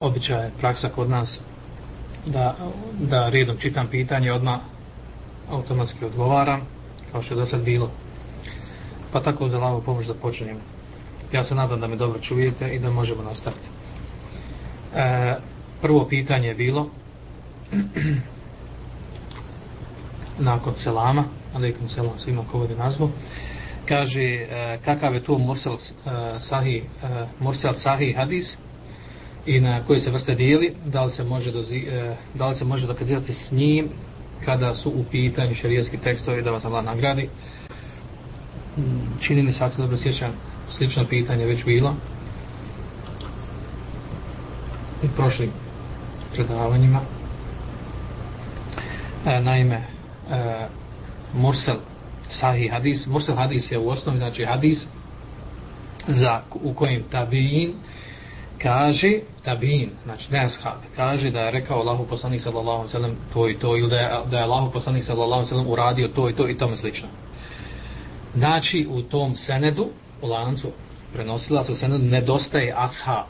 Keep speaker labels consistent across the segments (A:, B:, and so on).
A: običaj je praksa kod nas da, da redom čitam pitanje odmah automatski odgovaram kao što je do sad bilo. Pa tako za lavu pomoć da počnemo ja se nadam da me dobro čujete i da možemo nastaviti. E, prvo pitanje je bilo nakon selama alaikum selam svima ko vodi nazvu kaže e, kakav je to mursel e, sahih e, mursel sahih hadis? I na koje se vrste dijeli, da li se može, dozi, e, da li se može dokazivati s njim kada su u pitanju šarijetski tekstovi da vas Allah nagradi. Čini mi se ako dobro sjećam, slično pitanje već bilo u prošlim predavanjima. E, naime, e, Mursel Sahih Hadis, Mursel Hadis je u osnovi, znači Hadis za, u kojem tabiin kaže tabin, znači ne ashab, kaže da je rekao Allahu poslanik sallallahu alejhi ve sellem to i to ili da je, da je Allahu poslanik sallallahu alejhi ve sellem uradio to i to i tome slično. Znači u tom senedu, u lancu prenosila se u senedu nedostaje ashab.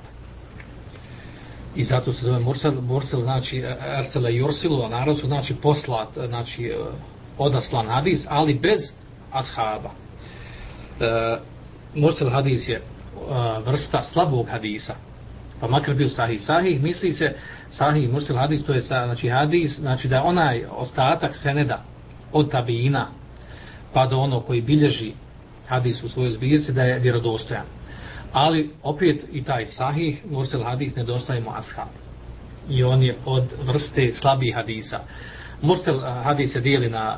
A: I zato se zove mursel, mursel znači e, e, ersele jursilu, a narod su znači poslat, znači e, odaslan hadis, ali bez ashaba. E, mursel hadis je vrsta slabog hadisa pa makar bio sahih. Sahih misli se, sahih mursel hadis, to je sa, znači hadis, znači da onaj ostatak seneda od tabina pa do ono koji bilježi hadis u svojoj zbirci da je vjerodostojan. Ali opet i taj sahih mursel hadis nedostaje mu ashab. I on je od vrste slabih hadisa. Mursel eh, hadis se dijeli na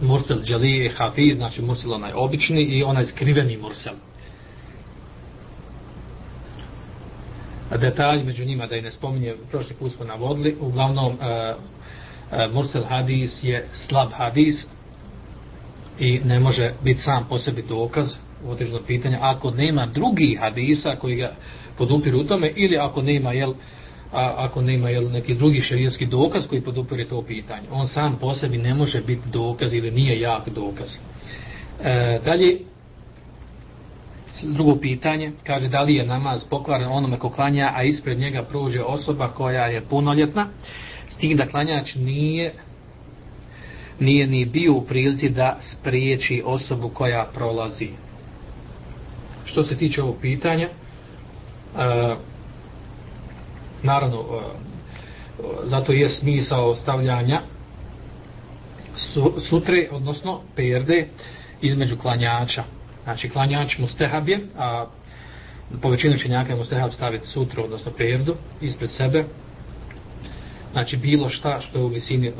A: mursel džalije hafid, znači mursel onaj obični i onaj skriveni mursel. Detalj među njima da i ne spominje, prošli put smo navodili, uglavnom uh, uh, Mursel hadis je slab hadis i ne može biti sam po sebi dokaz u određenom pitanju, ako nema drugi hadisa koji ga podupiru u tome, ili ako nema, jel, a, ako nema jel, neki drugi šerijski dokaz koji podupire to pitanje. On sam po sebi ne može biti dokaz ili nije jak dokaz. E, dalje, drugo pitanje, kaže da li je namaz pokvaren onome ko klanja, a ispred njega prođe osoba koja je punoljetna, s tim da klanjač nije nije ni bio u prilici da spriječi osobu koja prolazi. Što se tiče ovog pitanja, e, naravno, e, zato je smisao stavljanja su, sutre, odnosno perde, između klanjača znači klanjač mustehab je, a po većinu činjaka je mustehab staviti sutru, odnosno perdu, ispred sebe. Znači bilo šta što je u visini uh,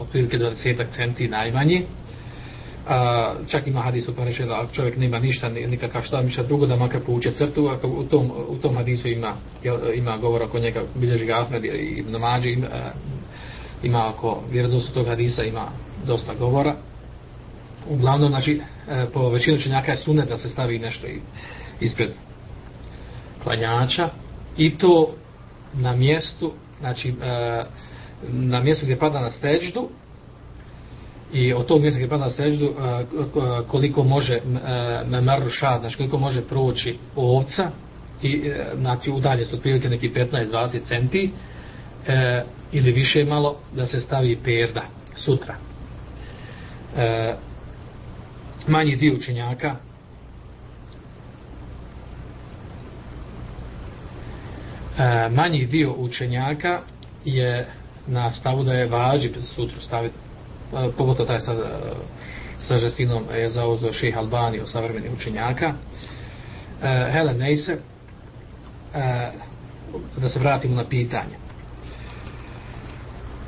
A: otprilike 20 centi najmanji. Uh, čak ima hadis u pareše da čovjek nema ništa, nikakav šta, ništa drugo, da makar povuče crtu, ako u tom, u tom hadisu ima, ima govor oko njega, bilježi ga Ahmed i Ibn Mađi, ima, ima oko vjerodostu tog hadisa, ima dosta govora uglavnom, znači, e, po većinu činjaka je sunet da se stavi nešto ispred klanjača i to na mjestu, znači, e, na mjestu gdje pada na steđdu i od tog mjesta gdje pada na steđdu e, koliko može memaru šad, znači koliko može proći ovca i znači udalje su otprilike neki 15-20 centi ili više malo da se stavi perda sutra manji dio učenjaka. E, manji dio učenjaka je na stavu da je vađi sutru staviti e, pogotovo taj sa, sa žestinom je zauzeo ših Albani u savremeni učenjaka. E, Helen Neise e, da se vratimo na pitanje.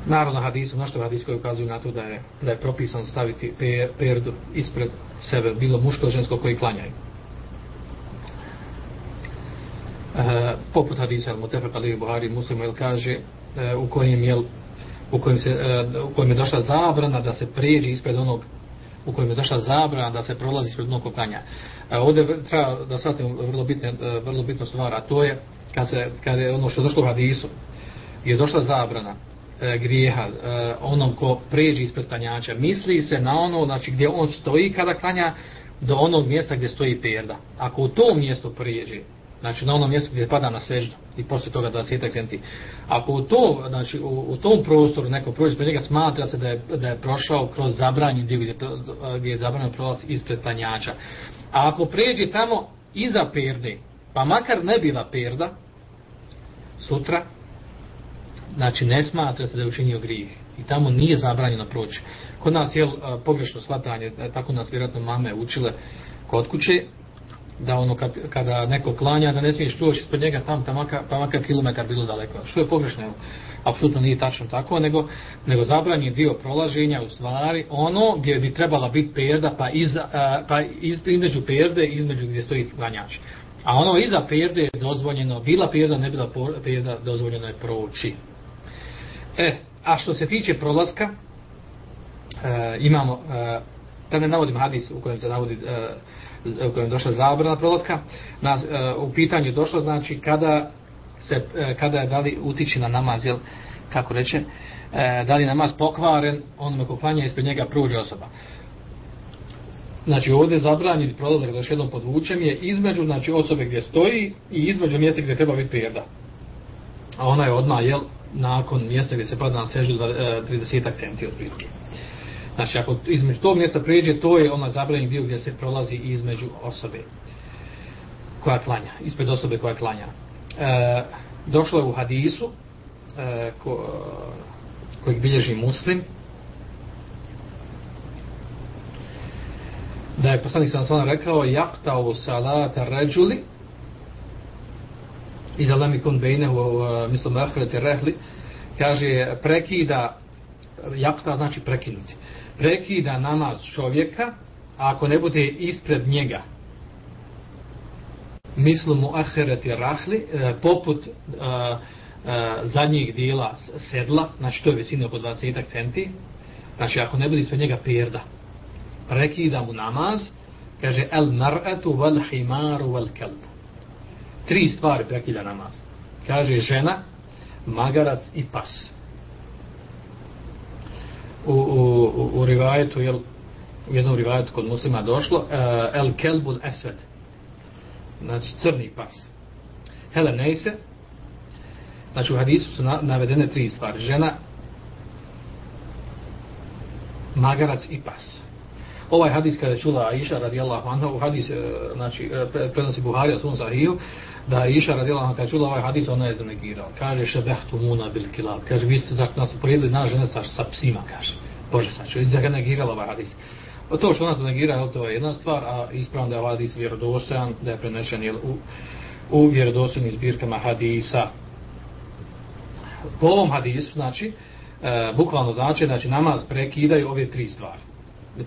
A: Naravno hadisu, mnoštvo hadis koji ukazuju na to da je, da je propisan staviti per, perdu ispred sebe, bilo muško žensko koji klanjaju. E, poput hadisa al Mutefak Ali Buhari Muslim el kaže e, u kojem je u kojem, se, e, u kojem je došla zabrana da se pređi ispred onog u kojem je došla zabrana da se prolazi ispred onog klanja. E, ovdje treba da shvatimo vrlo, bitne, vrlo bitno stvar, a to je kad, se, kad je ono što je došlo u hadisu je došla zabrana e, grijeha e, onom ko pređi ispred klanjača. Misli se na ono znači, gdje on stoji kada klanja do onog mjesta gdje stoji perda. Ako u to mjesto pređe, znači na onom mjestu gdje pada na seždu i poslije toga 20 centi. Ako u, to, znači, u, u tom prostoru neko prođe ispred njega smatra se da je, da je prošao kroz zabranjen dio gdje, gdje je zabranjen prolaz ispred klanjača. A ako pređe tamo iza perde, pa makar ne bila perda, sutra, znači ne smatra se da je učinio grijeh. I tamo nije zabranjeno proći. Kod nas je pogrešno shvatanje, e, tako nas vjerojatno mame učile kod kuće, da ono kad, kada neko klanja da ne smiješ proći ispod njega tam pa makar, pa makar kilometar bilo daleko što je pogrešno apsolutno nije tačno tako nego nego zabranje dio prolaženja u stvari ono gdje bi trebala biti perda pa iza, pa iz, između perde između gdje stoji klanjač a ono iza perde je dozvoljeno bila perda ne bila perda dozvoljeno je proći e a što se tiče prolaska e, imamo e, da ne navodim hadis u kojem se navodi e, u kojem došla zabrana prolaska, na, e, u pitanju došlo znači kada se e, kada je dali utiči na namaz, jel, kako reče, e, da li namaz pokvaren, onome ko klanja ispred njega prođe osoba. Znači ovdje zabranjen prolazak da još jednom podvučem je između znači, osobe gdje stoji i između mjesta gdje treba biti perda. A ona je odmah, jel, nakon mjesta gdje se pada na seždu 30 e, centi od prilike. Znači, ako između tog mjesta pređe, to je onaj zabranjen dio gdje se prolazi između osobe koja klanja, ispred osobe koja klanja. E, došlo je u hadisu, e, ko, kojeg bilježi muslim, da je poslanik sam sam rekao, jakta u salata ređuli, i da lami kun bejnehu, mislim, ahirete rehli, kaže, prekida, jakta znači prekinuti. Prekida namaz čovjeka, a ako ne bude ispred njega, mislu mu ahirete rahli, e, poput a, a, zadnjih dijela sedla, znači to je visina oko 20 centi, znači ako ne bude ispred njega perda, prekida mu namaz, kaže el mar'atu wal himaru wal kalb. Tri stvari prekida namaz. Kaže žena, magarac i pas u, u, u rivajetu, jel, u jednom rivajetu kod muslima došlo, uh, el kelbul esved, znači crni pas. Hele neise, znači u hadisu su na, navedene tri stvari, žena, magarac i pas. Ovaj hadis kada je čula Aisha radijallahu anha, u hadis, e, znači, e, prenosi Buhari, u sahiju, da je Aisha radijallahu anha kada čula ovaj hadis, ona je zanegirala. Kaže, šebehtu muna bil kilab. Kaže, vi ste zašto nas uporedili na žene sa, sa psima, kaže. Bože, znači, ću, da ovaj hadis. O to što ona zanegira, to je jedna stvar, a ispravno da je ovaj hadis vjerodostojan, da je prenešen jel, u, u vjerodostojnim zbirkama hadisa. Po ovom hadisu, znači, e, bukvalno znači, znači, namaz prekidaju ove tri stvari.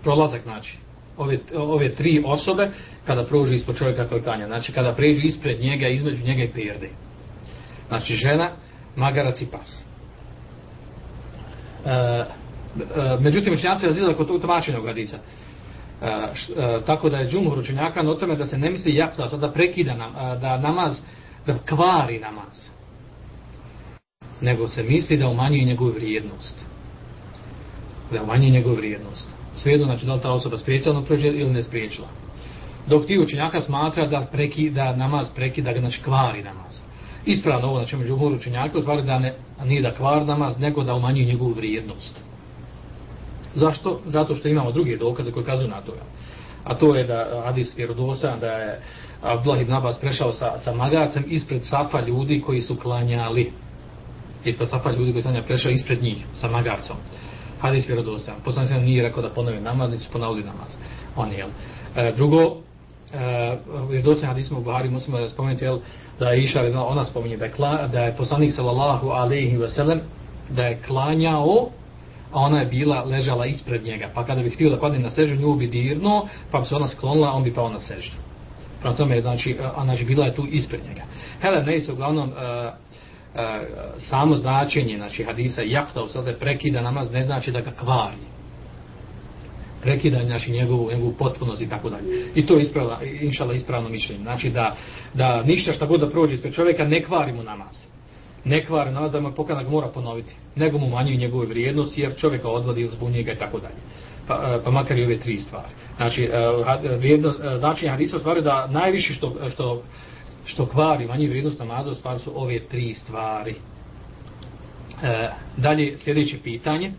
A: Prolazak, znači, ove, ove tri osobe kada prođu ispod čovjeka koji kanja. Znači kada pređu ispred njega, između njega i perde. Znači žena, magarac i pas. E, e, međutim, učenjaci razlijeli kod tog tumačenja u hadisa. E, š, e, tako da je džumhur učenjaka na tome da se ne misli jakta, da prekida nam, e, da namaz, da kvari namaz. Nego se misli da umanjuje njegovu vrijednost. Da umanjuje njegovu vrijednost svejedno, znači da li ta osoba spriječila na prođe ili ne spriječila. Dok ti učenjaka smatra da, preki, da namaz preki, da ga znači kvari namaz. Ispravno ovo, znači među umor učenjaka, stvari da ne, nije da kvar namaz, nego da umanjuje njegovu vrijednost. Zašto? Zato što imamo druge dokaze koje kazuju na to. A to je da Adis vjerodosan, da je Abdullah ibn Abbas prešao sa, sa magarcem ispred safa ljudi koji su klanjali. Ispred safa ljudi koji su klanjali, prešao ispred njih sa magarcom hadis vjerodostojan. Poslanik sam nije rekao da ponovi namaz, niti ponavili namaz. On je, e, drugo, e, vjerodostojan hadis u Buhari muslima da spomenuti, jel, da je Iša, ona spominje, da je, kla, da je poslanik sallallahu alaihi ve sellem, da je klanjao, a ona je bila, ležala ispred njega. Pa kada bi htio da padne na sežu, nju bi dirno, pa bi se ona sklonila, on bi pao na sežu. Prema tome, znači, e, a, znači, bila je tu ispred njega. Hele, ne uglavnom, e, E, samo značenje znači hadisa jakta u sada prekida namaz ne znači da ga kvari. Prekida znači njegovu, njegovu potpunost i tako dalje. I to je ispravno, inšala ispravno mišljenje. Znači da, da ništa šta god da prođe ispred čovjeka ne kvari mu namaz. Ne kvari namaz da mu pokana ga mora ponoviti. Nego mu manjuje njegove vrijednosti jer čovjeka odvodi ili zbunje ga i tako dalje. Pa, e, pa makar i ove tri stvari. Znači e, vrijednost, znači hadisa stvari da najviše što, što što kvari manji vrijednost namaza, stvari su ove tri stvari. E, dalje, sljedeće pitanje,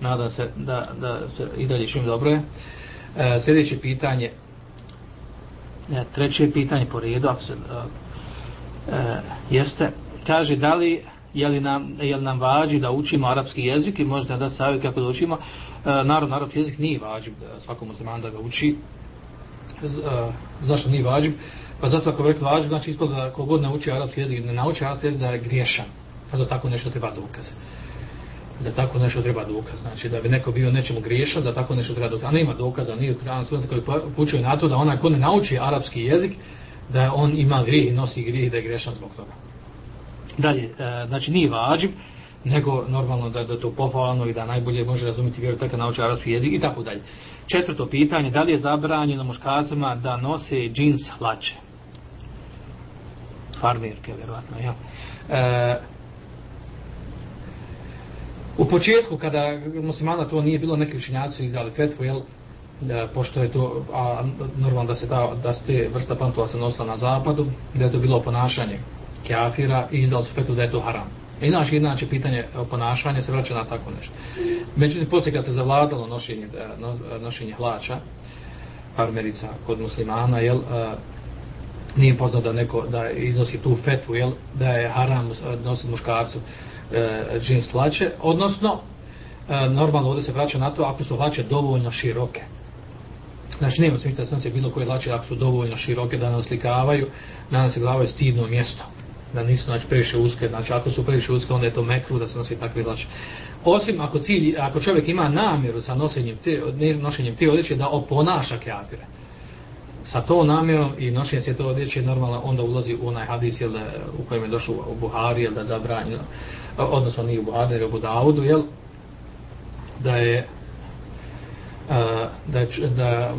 A: nadam se da, da se i dalje čim dobro je, e, sljedeće pitanje, e, treće pitanje po redu, ako se, e, e jeste, kaže, da li, je li, nam, je li nam vađi da učimo arapski jezik i možete da savjet kako da učimo, e, naravno, arapski jezik nije vađi e, svakom muslimanu da ga uči, e, e zašto nije vađi? Pa zato ako rekli vađi, znači ispod da kogod nauči arapski jezik, ne nauči arapski jezik da je griješan. Pa da tako nešto treba dokaz. Da tako nešto treba dokaz. Znači da bi neko bio nečemu griješan, da tako nešto treba dokaz. A nema dokaza, nije Kur'an student koji pučuje na to da onaj ko ne nauči arapski jezik, da on ima grijeh i nosi grijeh da je griješan zbog toga. Dalje, e, znači nije vađib, nego normalno da, da to pohvalno i da najbolje može razumjeti vjeru tako nauči arapski jezik i tako dalje. Četvrto pitanje, da li je zabranjeno muškarcima da nose džins hlače? Farmerke, vjerovatno, ja. E, u početku, kada muslimana to nije bilo, neki učinjaci izdali fetvu, jel, da, pošto je to, a normalno da se ta, da se te vrsta pantova se nosila na zapadu, da je to bilo ponašanje kafira i izdali su fetvu da je to haram. Inače, inače, pitanje ponašanja se vraća na tako nešto. Međutim, poslije kad se zavladalo nošenje, e, nošenje hlača, farmerica kod muslimana, jel, e, nije poznao da neko da iznosi tu fetvu, jel, da je haram nositi muškarcu e, džins hlače, odnosno, e, normalno ovdje se vraća na to ako su hlače dovoljno široke. Znači, nema smisla da se bilo koje hlače ako su dovoljno široke da nas slikavaju, da nas glavaju stidno mjesto da nisu znači previše uske, znači ako su previše uske onda je to mekru da se nosi takve hlače. Osim ako cilj, ako čovjek ima namjeru sa nošenjem te, nošenjem te odjeće da oponaša kafire. Sa to namjerom i nošenje se to odjeće normalno onda ulazi u onaj hadis jel, da, u kojem je došao u Buhari jel, da zabranjeno, odnosno nije u Buhari ili u Budaudu jel, da je da je, da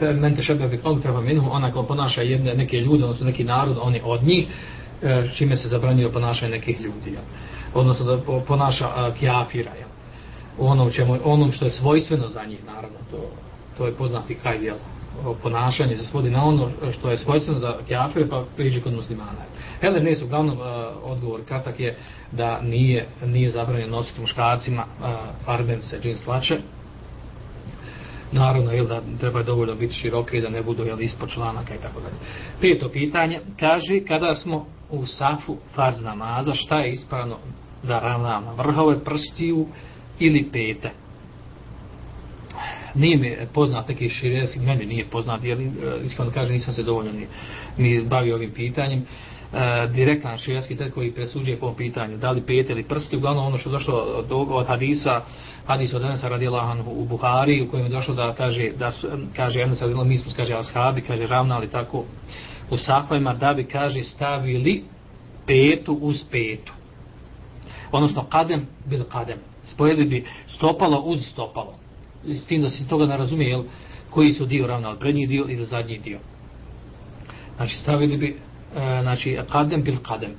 A: men te šebe bi kalbi minhu, ona ko ponaša jedne, neke ljude, odnosno neki narod, oni od njih, e, čime se zabranio ponašanje nekih ljudi, jel. odnosno da ponaša kjafira, jel. ono, čemu, onom što je svojstveno za njih, naravno, to, to je poznati kaj, jel, ponašanje se svodi na ono što je svojstveno za kjafire, pa priđe kod muslimana. Hele, ne su, uglavnom, e, odgovor kratak je da nije, nije zabranjeno nositi muškarcima e, farbence, džins tlače, naravno jel, da treba dovoljno biti široke i da ne budu jel, ispod članaka i tako dalje. Peto pitanje, kaže kada smo u safu farz namaza, šta je ispravno da ravnamo? Vrhove prstiju ili pete? Nije mi poznat neki širijski, meni nije poznat, jer e, iskreno kažem nisam se dovoljno ni, ni bavio ovim pitanjem. E, direktan širijski tek koji presuđuje po pitanju, da li pete ili prsti, uglavnom ono što je došlo od, od hadisa, hadis od Enesa radi u Buhari, u kojem je došlo da kaže, da su, kaže Enesa radi mi smo, kaže, ashabi, kaže, ravnali tako, u safajima da bi, kaže, stavili petu uz petu. Odnosno, kadem bil kadem. Spojili bi stopalo uz stopalo. S tim da se toga ne razumije, jel, koji su dio ravnali, prednji dio ili zadnji dio. Znači, stavili bi, e, znači, kadem bil kadem.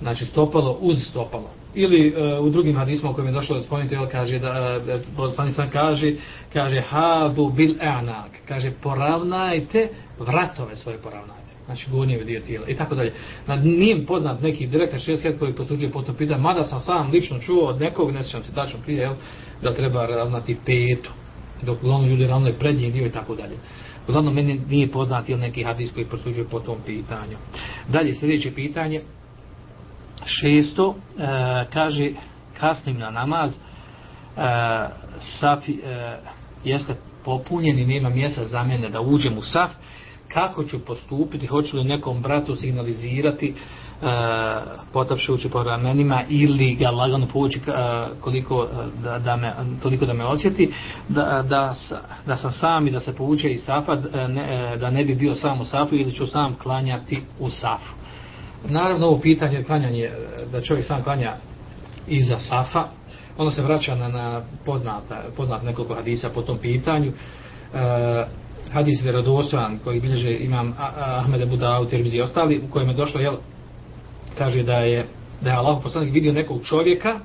A: Znači, stopalo uz stopalo. Ili e, u drugim hadisma u kojem je došlo da spomenuti, jel, kaže, da, e, poslani sam kaže, kaže, hadu bil e'anak. Kaže, poravnajte vratove svoje poravnajte znači gornji dio tijela i tako dalje. Na nije poznat neki direktan šerijski koji potvrđuje potom pita, mada sam sam lično čuo od nekog, ne sjećam se tačno prije, jel, da treba ravnati petu, dok uglavnom ljudi ravnaju prednji dio i tako dalje. Uglavnom meni nije poznat ili neki hadis koji prosuđuje po tom pitanju. Dalje, sljedeće pitanje, šesto, e, kaže, kasnim na namaz, e, safi, e, jeste popunjen i nema mjesta za mene da uđem u saf, kako ću postupiti, hoću li nekom bratu signalizirati Eh, uh, potapšujući po ramenima ili ga lagano povući uh, eh, koliko eh, da, da me, toliko da me osjeti da, da, da sam sam i da se povuče iz safa ne, da ne bi bio sam u safu ili ću sam klanjati u safu. Naravno ovo pitanje klanjanje da čovjek sam klanja iza safa ono se vraća na, na poznata, poznat nekoliko hadisa po tom pitanju. Uh, hadis vjerodostojan koji bilježe imam Ahmed Abu Dawud, Tirmizi i ostali, u kojem je došlo, jel, kaže da je, da je Allah poslanik vidio nekog čovjeka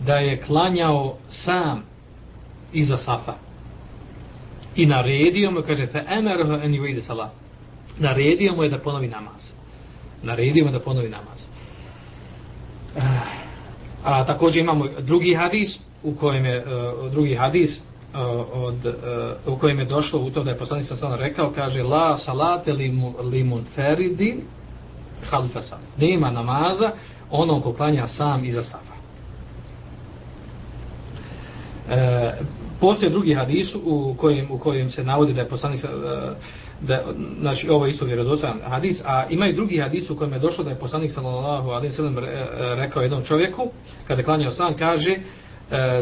A: da je klanjao sam iza safa i naredio mu, kaže, fe emeroha en yuide salat naredio mu je da ponovi namaz. Naredio mu da ponovi namaz. a, a također imamo drugi hadis u kojem je uh, drugi hadis uh, od, uh, u kojem je došlo u to da je poslanik sa rekao kaže la salate limun, limun feridi halfa sam. Nema namaza ono ko klanja sam iza safa. E, postoje drugi hadis u kojem, u kojem se navodi da je poslanik e, da znači ovo je isto vjerodostan hadis a ima i drugi hadis u kojem je došlo da je poslanik sallallahu alejhi ve sellem rekao jednom čovjeku kada je klanjao sam kaže e,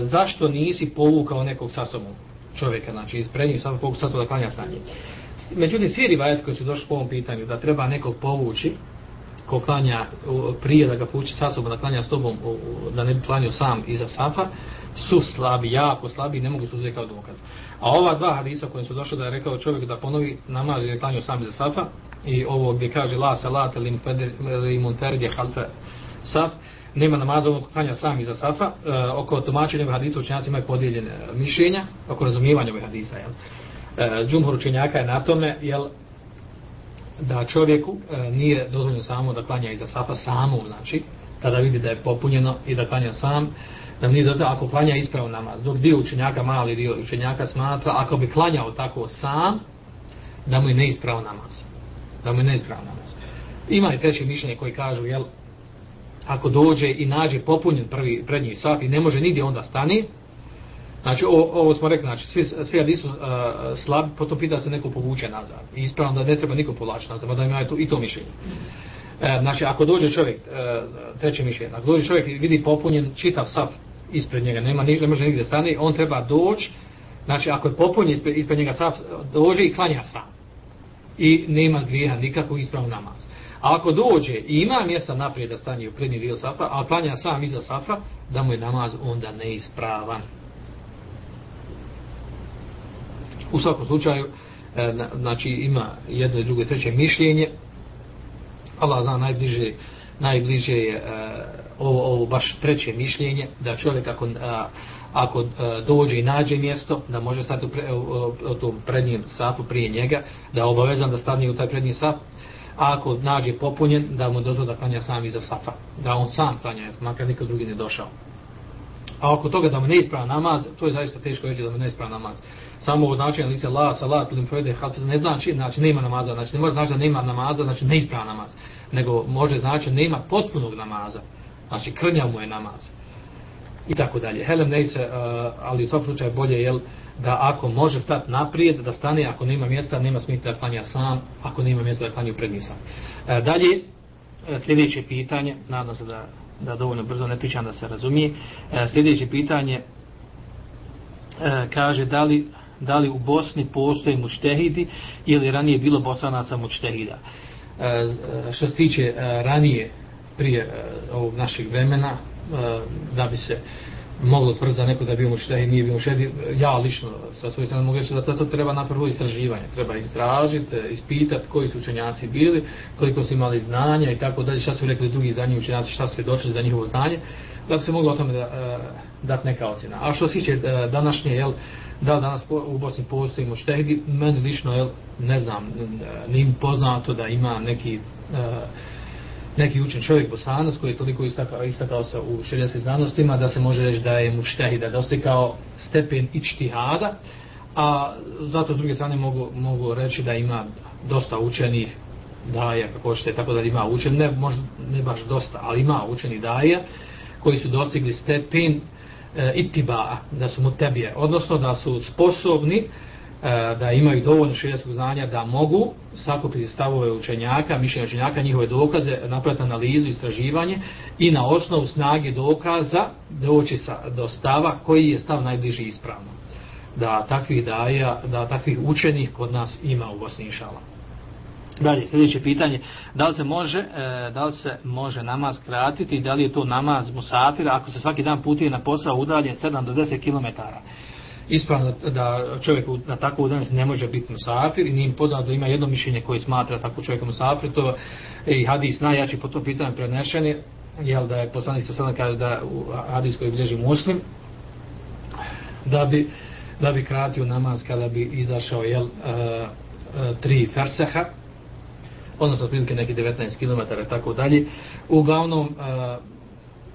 A: zašto nisi povukao nekog sa sobom čovjeka znači iz prednjih sa povukao sa sobom da klanja sa njim međutim svi rivajati koji su došli po ovom pitanju da treba nekog povući ko klanja prije da ga povuči sa sobom da klanja s tobom da ne bi klanio sam iza safa su slabi, jako slabi ne mogu se uzeti kao dokaz A ova dva hadisa kojim su došli da je rekao čovjek da ponovi namaz je klanio sam iza safa i ovo gdje kaže la salat ili munferdi halfe saf nema namaza ono klanja sami iza safa e, oko tumačenja ovih hadisa učenjaci imaju podijeljene mišljenja oko razumijevanja ovih hadisa jel? E, džumhur učenjaka je na tome jel, da čovjeku e, nije dozvoljeno samo da klanja iza safa samo znači kada vidi da je popunjeno i da klanja sam da nije dozvoljeno ako klanja ispravno namaz. Dok dio učenjaka, mali dio učenjaka smatra, ako bi klanjao tako sam, da mu je neispravo namaz. Da mu je neispravo namaz. Ima i treće mišljenje koji kažu, jel, ako dođe i nađe popunjen prvi prednji saf i ne može nigdje onda stani, znači ovo, ovo smo rekli, znači svi, svi hadisi su uh, slabi, potom pita se neko povuče nazad. I ispravno da ne treba niko povlačiti nazad, mada ima i to, i to mišljenje. E, znači, ako dođe čovjek, e, treće mišljenje, ako dođe čovjek i vidi popunjen čitav saf ispred njega, nema ništa, ne može nigdje stani, on treba doći, znači ako je popunjen ispred, ispred njega saf, dođe i klanja sam. I nema grijeha nikako ispravno namaz. A ako dođe i ima mjesta naprijed da stanje u prednji dio safa, a klanja sam iza safa, da mu je namaz onda neispravan. U svakom slučaju, e, znači ima jedno i drugo i treće mišljenje, Allah zna najbliže, najbliže je e, ovo, ovo baš treće mišljenje, da čovjek ako, a, ako a, dođe i nađe mjesto, da može stati u, pre, u, u, u tom prednjem safu prije njega, da je obavezan da stavni u taj prednji saf, a ako nađe popunjen, da mu dozvo da klanja sam iza safa, da on sam klanja, makar niko drugi ne došao. A oko toga da mu ne isprava namaz, to je zaista teško reći da mu ne isprava namaz. Samo od načina la, salat, limfojde, hafiz, ne znači, znači nema namaza, znači ne može znači da nema namaza, znači ne isprava namaz. Nego može znači nema potpunog namaza. Znači krnja mu je namaz. I tako dalje. Helem ne se, uh, ali u svakom slučaju bolje je da ako može stati naprijed, da stane, ako nema mjesta, nema smita da klanja sam, ako nema mjesta da klanja prednji sam. Uh, dalje, uh, sljedeće pitanje, nadam se da, da dovoljno brzo ne pričam da se razumije. Uh, sljedeće pitanje uh, kaže da li, da li u Bosni postoje mučtehidi ili ranije bilo bosanaca mučtehida. E, e što se tiče e, ranije prije uh, ovog našeg vremena da bi se moglo tvrditi za neko da je bio muštehid, i nije bio muštehid, ja lično sa svoje strane mogu reći da to, to treba na prvo istraživanje. Treba istražiti, e, ispitati koji su učenjaci bili koliko su imali znanja i tako dalje šta su rekli drugi za njih učenjaci šta su došli za njihovo znanje da bi se moglo o tome da, e, uh, dati neka ocjena. A što se tiče uh, današnje jel, da danas po, u Bosni postoji muštehidi meni lično jel, ne znam nije poznato da ima neki uh, neki učen čovjek bosanac koji je toliko istakao, istakao se u šeljeskim znanostima da se može reći da je muštehi, da dosti kao stepen ičtihada, a zato s druge strane mogu, mogu reći da ima dosta učenih daja, kako što je tako da ima učen, ne, možda, ne baš dosta, ali ima učenih daja koji su dostigli stepen e, itibaa, da su mu tebije, odnosno da su sposobni E, E, da imaju dovoljno širijskog znanja da mogu sakupiti stavove učenjaka, mišljenja učenjaka, njihove dokaze, napraviti analizu, istraživanje i na osnovu snage dokaza doći sa, do stava koji je stav najbliži ispravno. Da takvih daja, da takvih učenih kod nas ima u Bosni Inšala. Dalje, sljedeće pitanje, da li se može, e, da li se može namaz kratiti, da li je to namaz musafira, ako se svaki dan putuje na posao udaljen 7 do 10 km ispravno da čovjek na takvu danas ne može biti musafir i nije im poznao da ima jedno mišljenje koje smatra tako čovjeka musafir, to je i hadis najjači po tom pitanju prenešen je, jel da je poslanik sa sada kaže da u hadis koji bilježi muslim, da bi, da bi kratio namaz kada bi izašao jel, uh, uh, tri ferseha, odnosno otprilike neki 19 km i tako dalje. Uglavnom, e,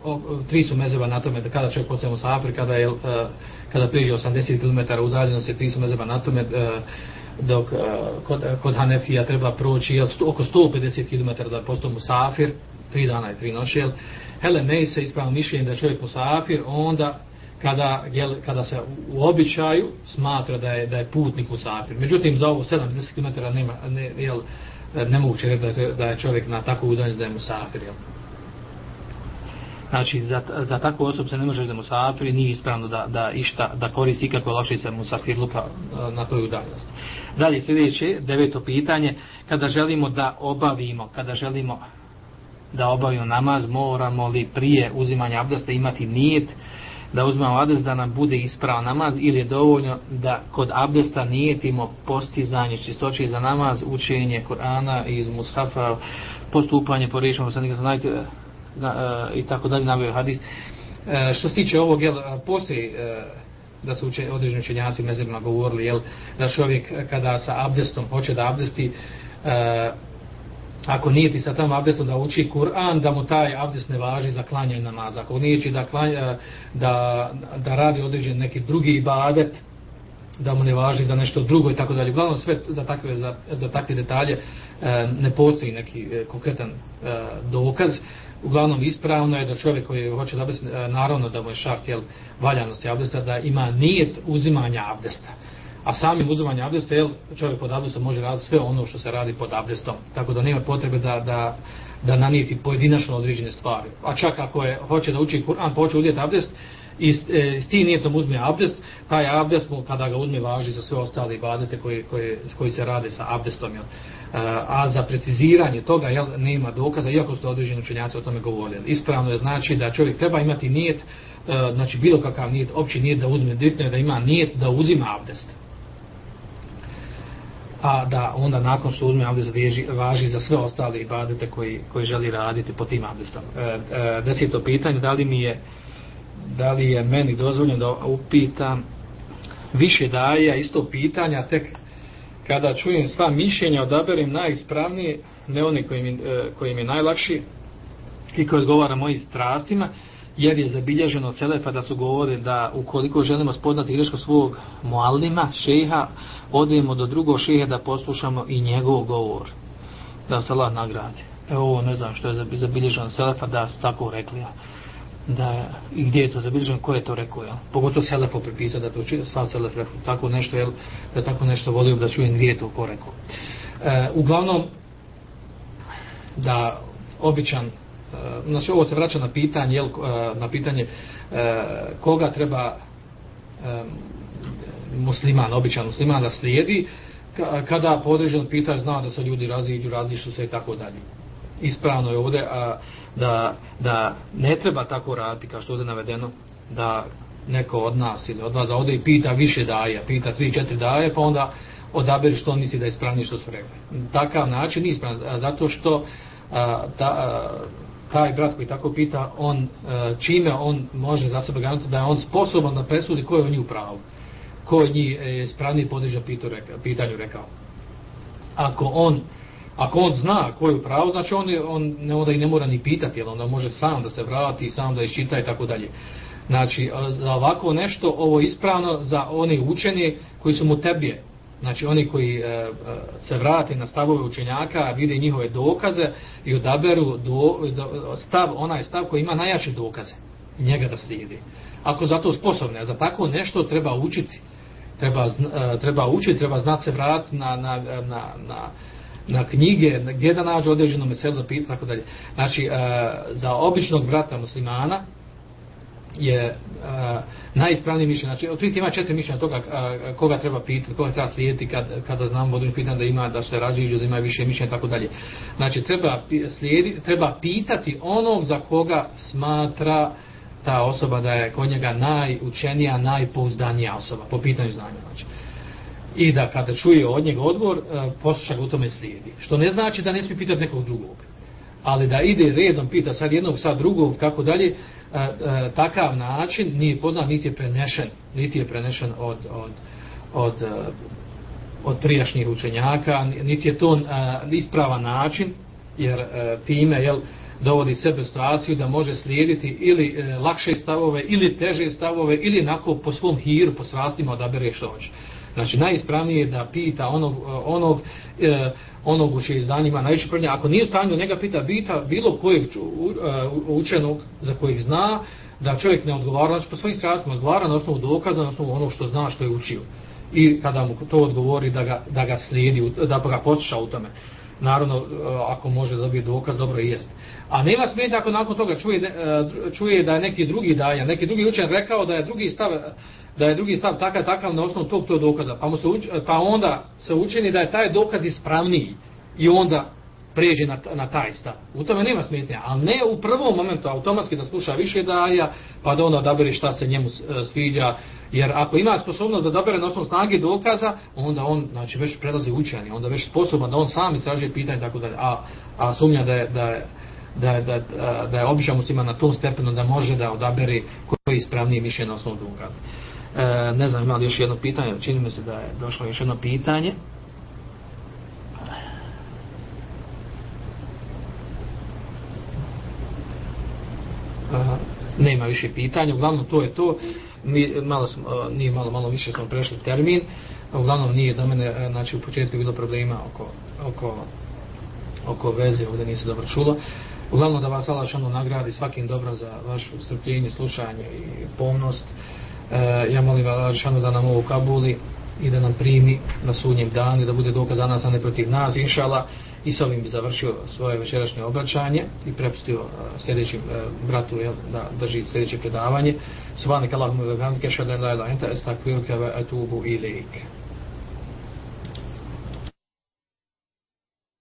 A: o, tri su mezeba na tome da kada čovjek postaje Musafir, kada, je, e, kada priđe 80 km udaljenosti, tri su mezeba na tome e, dok e, kod, kod Hanefija treba proći jel, oko 150 km da postane Musafir, tri dana i tri noći. Jel. Hele Mej se ispravno mišljenje da je čovjek Musafir, onda kada, jel, kada se u običaju smatra da je, da je putnik musafir. Međutim, za ovo 70 km nema, ne, jel, ne moguće reći da, da je čovjek na takvu udaljenost da je musafir. Jel. Znači, za, za takvu osobu se ne možeš da musafir nije ispravno da, da, išta, da koristi ikakve lakše se musafir luka na toj udaljenosti. Dalje, sljedeće, deveto pitanje, kada želimo da obavimo, kada želimo da obavimo namaz, moramo li prije uzimanja abdesta imati nijet, da uzmemo abdest da nam bude ispravan namaz ili je dovoljno da kod abdesta nijetimo postizanje čistoće za namaz, učenje Korana iz Mushafa, postupanje po rečima sa najte znajte na, e, i tako dalje navio hadis. E, što se tiče ovog, jel, postoji e, da su uče, određeni učenjaci mezirno govorili, jel, da čovjek kada sa abdestom hoće da abdesti, e, ako nijeti sa tom abdestom da uči Kur'an, da mu taj abdest ne važi za klanjanje namaza. Ako nijeti znači da, klanja, da, da radi određen neki drugi ibadet, da mu ne važi za nešto drugo i tako dalje. Uglavnom sve za takve, za, za takve detalje e, ne postoji neki e, konkretan e, dokaz. Uglavnom ispravno je da čovjek koji hoće da abdest, e, naravno da mu je šart jel, valjanosti abdesta, da ima nijet uzimanja abdesta a samim uzimanjem abdesta, jel, čovjek pod abdestom može raditi sve ono što se radi pod abdestom, tako da nema potrebe da, da, da nanijeti pojedinačno određene stvari. A čak ako je, hoće da uči Kur'an, pa poče uzeti abdest, i e, s tim nijetom uzme abdest, taj abdest mu kada ga uzme važi za sve ostale ibadete koji, koji, koji se rade sa abdestom. Jel. E, a za preciziranje toga jel, nema dokaza, iako su određeni učenjaci o tome govorili. Ispravno je znači da čovjek treba imati nijet, e, znači bilo kakav nijet, opći nijet da uzme, bitno je da ima nijet da uzima abdest a da onda nakon što uzme abdest veži, važi za sve ostale ibadete koji, koji želi raditi po tim abdestom. E, e, deseto pitanje, da li mi je da li je meni dozvoljeno da upitam više daje isto pitanja tek kada čujem sva mišljenja odaberim najispravnije ne one koji mi, e, koji mi je najlakši i koji odgovara mojim strastima jer je zabilježeno Selefa da su govore da ukoliko želimo spoznati greško svog muallima, šeha, odijemo do drugog šeha da poslušamo i njegov govor. Da se Allah nagradi. Evo ovo ne znam što je zabilježeno Selefa da su tako rekli. Da, I gdje je to zabilježeno, ko je to rekao? jel? Pogotovo Selefa pripisa da to čuje, sva Selef rekao. Tako nešto, jel, da tako nešto volio da čujem gdje je to ko rekao. E, uglavnom, da običan e, znači ovo se vraća na pitanje jel, e, na pitanje e, koga treba e, musliman, običan musliman da slijedi kada podređen pita zna da se ljudi raziđu, različu se i tako dalje. Ispravno je ovdje a, da, da ne treba tako raditi kao što je navedeno da neko od nas ili od vas da ode i pita više daje, pita 3-4 daje pa onda odaberi što misli da je ispravni što su rekli. Takav način nije ispravan, zato što a, ta, a, taj brat koji tako pita, on a, čime on može za sebe garantovati da je on sposoban da presudi ko je on njih pravu. Ko je njih e, spravniji pitanju rekao. Ako on Ako on zna koju je pravo, znači on, on ne onda i ne mora ni pitati, jer onda može sam da se vrati, sam da iščita i tako dalje. Znači, za ovako nešto, ovo je ispravno za one učenje koji su mu tebije, znači oni koji e, e, se vrate na stavove učenjaka, vide njihove dokaze i odaberu do, do, stav, onaj stav koji ima najjače dokaze, njega da slijedi. Ako zato sposobne, za tako nešto treba učiti, treba, e, treba učiti, treba znati se vratiti na, na, na, na, na knjige, gdje da nađe određeno meselo da pita, tako dalje. Znači, e, za običnog brata muslimana, je e, najispravniji mišljenje. Znači, otprilike ima četiri mišljenja toga uh, koga treba pitati, koga treba slijediti kad, kada znam određen pitan da ima da se rađe da ima više mišljenja tako dalje. Znači, treba, slijedi, treba pitati onog za koga smatra ta osoba da je kod njega najučenija, najpouzdanija osoba po pitanju znanja. Znači. I da kada čuje od njega odgovor, uh, posluša ga u tome slijedi. Što ne znači da ne smije pitati nekog drugog. Ali da ide redom, pita sad jednog, sad drugog, kako dalje, e, e, takav način nije poznat niti je prenešen niti je prenešen od od od od prijašnjih učenjaka, niti je to ispravan način, jer time jel, dovodi sebe u situaciju da može slijediti ili e, lakše stavove, ili teže stavove, ili nako po svom hiru, po srastima odabere što hoće. Znači, najispravnije je da pita onog, onog, e, onog u čije izdanje najviše prnja. Ako nije u stanju njega pita, pita bilo kojeg učenog za kojeg zna, da čovjek ne odgovara, znači po svojim strastima odgovara na osnovu dokaza, na osnovu ono što zna što je učio. I kada mu to odgovori da ga, da ga slijedi, da ga posluša u tome. Naravno, e, ako može da dobije dokaz, dobro i jest. A nema smijeti ako nakon toga čuje, e, čuje da je neki drugi daja, neki drugi učen rekao da je drugi stav da je drugi stav takav takav na osnovu tog tog dokaza pa mu se uč, pa onda se učini da je taj dokaz ispravniji i onda pređe na, na taj stav. U tome nema smetnje, ali ne u prvom momentu automatski da sluša više daja, pa da onda odabere šta se njemu e, sviđa, jer ako ima sposobnost da dobere na osnovu snage dokaza, onda on znači, već prelazi učeni, onda već sposoban da on sam istražuje pitanje, tako da, a, a sumnja da je, da je, da, da, da, da je običan musliman na tom stepenu da može da odabere koji je ispravnije mišljenje na osnovu dokaza. E, ne znam, imali još jedno pitanje, čini mi se da je došlo još jedno pitanje. Aha, nema više pitanja, uglavnom to je to. Mi, malo smo, e, nije malo, malo više smo prešli termin. Uglavnom nije do mene, e, znači u početku bilo problema oko, oko, oko veze, ovdje nije se dobro čulo. Uglavnom da vas Allah šano nagradi svakim dobrom za vašu strpljenje, slušanje i pomnost. E, ja molim Allah šano da nam ovo kabuli i da nam primi na sudnjem danu i da bude dokaz za nas, a ne protiv nas, inšala. I s ovim bi završio svoje večerašnje obraćanje i prepustio sljedećem sljedećim e, bratu jel, da drži sljedeće predavanje. Subhanak Allahumma wa bihamdika ashhadu an la ilaha illa anta astaghfiruka wa atubu ilaik.